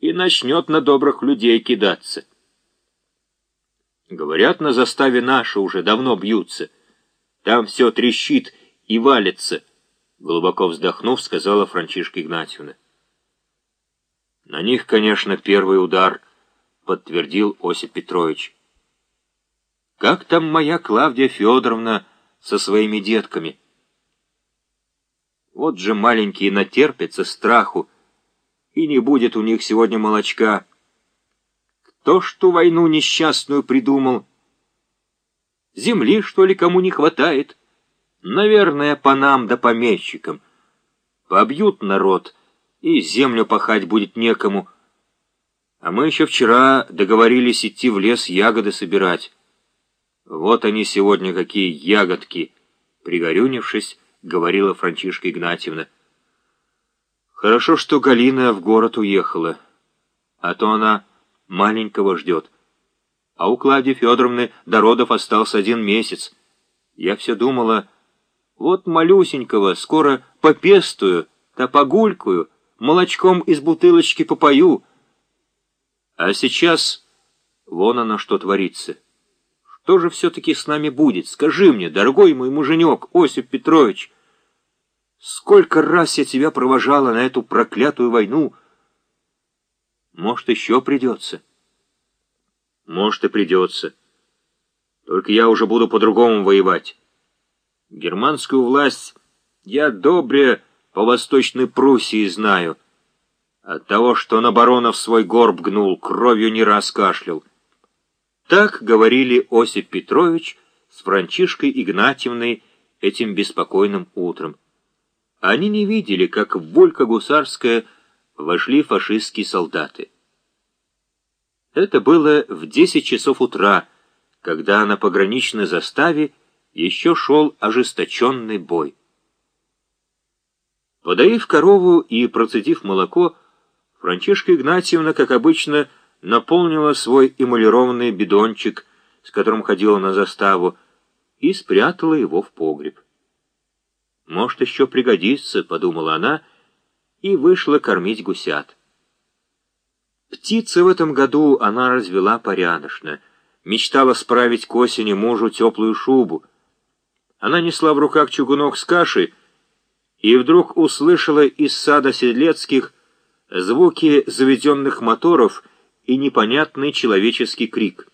и начнет на добрых людей кидаться. Говорят, на заставе наши уже давно бьются. Там все трещит и валится, — глубоко вздохнув, сказала Франчишка Игнатьевна. На них, конечно, первый удар, — подтвердил Осип Петрович. Как там моя Клавдия Федоровна со своими детками? Вот же маленькие натерпятся страху, и не будет у них сегодня молочка. Кто ж ту войну несчастную придумал? Земли, что ли, кому не хватает? Наверное, по нам да помещикам. Побьют народ, и землю пахать будет некому. А мы еще вчера договорились идти в лес ягоды собирать. Вот они сегодня какие ягодки, пригорюнившись, говорила Франчишка Игнатьевна. Хорошо, что Галина в город уехала, а то она маленького ждет. А у Клавдии Федоровны до родов остался один месяц. Я все думала, вот малюсенького скоро попестую, да погулькую, молочком из бутылочки попою. А сейчас вон оно что творится. Что же все-таки с нами будет? Скажи мне, дорогой мой муженек, Осип Петрович, сколько раз я тебя провожала на эту проклятую войну, — может, еще придется. Может, и придется. Только я уже буду по-другому воевать. Германскую власть я добре по Восточной Пруссии знаю. От того, что на баронов свой горб гнул, кровью не раз кашлял. Так говорили Осип Петрович с Франчишкой Игнатьевной этим беспокойным утром. Они не видели, как в Волька Гусарская вошли фашистские солдаты. Это было в 10 часов утра, когда на пограничной заставе еще шел ожесточенный бой. Подоив корову и процедив молоко, Франчишка Игнатьевна, как обычно, наполнила свой эмалированный бидончик, с которым ходила на заставу, и спрятала его в погреб. «Может, еще пригодится», — подумала она, — и вышла кормить гусят. Птицы в этом году она развела порядочно, мечтала справить к осени мужу теплую шубу. Она несла в руках чугунок с кашей и вдруг услышала из сада Седлецких звуки заведенных моторов и непонятный человеческий крик.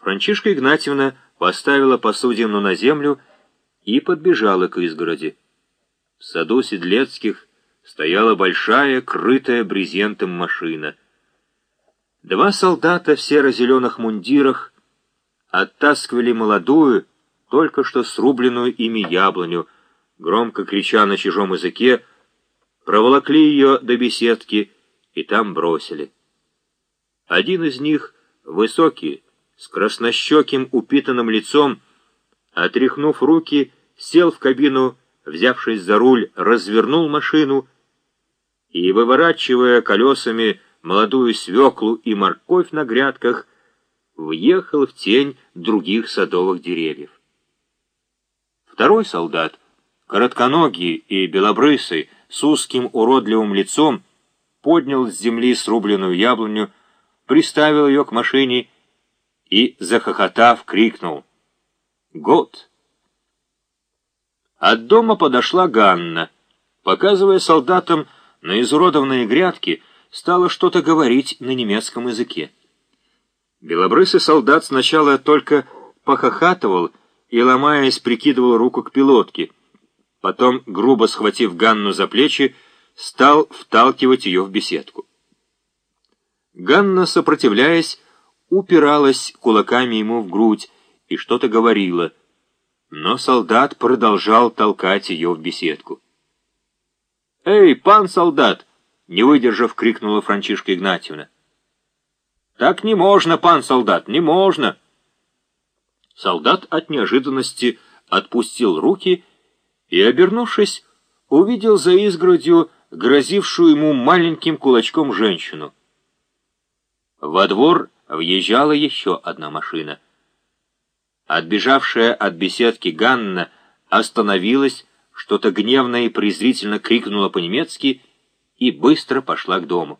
Франчишка Игнатьевна поставила посудину на землю подбежала к изгороди. В саду Седлецких стояла большая, крытая брезентом машина. Два солдата в серо-зеленых мундирах оттаскивали молодую, только что срубленную ими яблоню, громко крича на чужом языке, проволокли ее до беседки и там бросили. Один из них, высокий, с краснощеким упитанным лицом, отряхнув руки, сел в кабину взявшись за руль, развернул машину и, выворачивая колесами молодую свеклу и морковь на грядках, въехал в тень других садовых деревьев. Второй солдат, коротконогий и белобрысый, с узким уродливым лицом, поднял с земли срубленную яблоню, приставил ее к машине и, захохотав, крикнул «Год!» От дома подошла Ганна. Показывая солдатам на изуродованные грядки, стала что-то говорить на немецком языке. Белобрысый солдат сначала только похохатывал и, ломаясь, прикидывал руку к пилотке. Потом, грубо схватив Ганну за плечи, стал вталкивать ее в беседку. Ганна, сопротивляясь, упиралась кулаками ему в грудь и что-то говорила — но солдат продолжал толкать ее в беседку. «Эй, пан солдат!» — не выдержав, крикнула Франчишка Игнатьевна. «Так не можно, пан солдат, не можно!» Солдат от неожиданности отпустил руки и, обернувшись, увидел за изгородью грозившую ему маленьким кулачком женщину. Во двор въезжала еще одна машина — Отбежавшая от беседки Ганна остановилась, что-то гневно и презрительно крикнула по-немецки и быстро пошла к дому.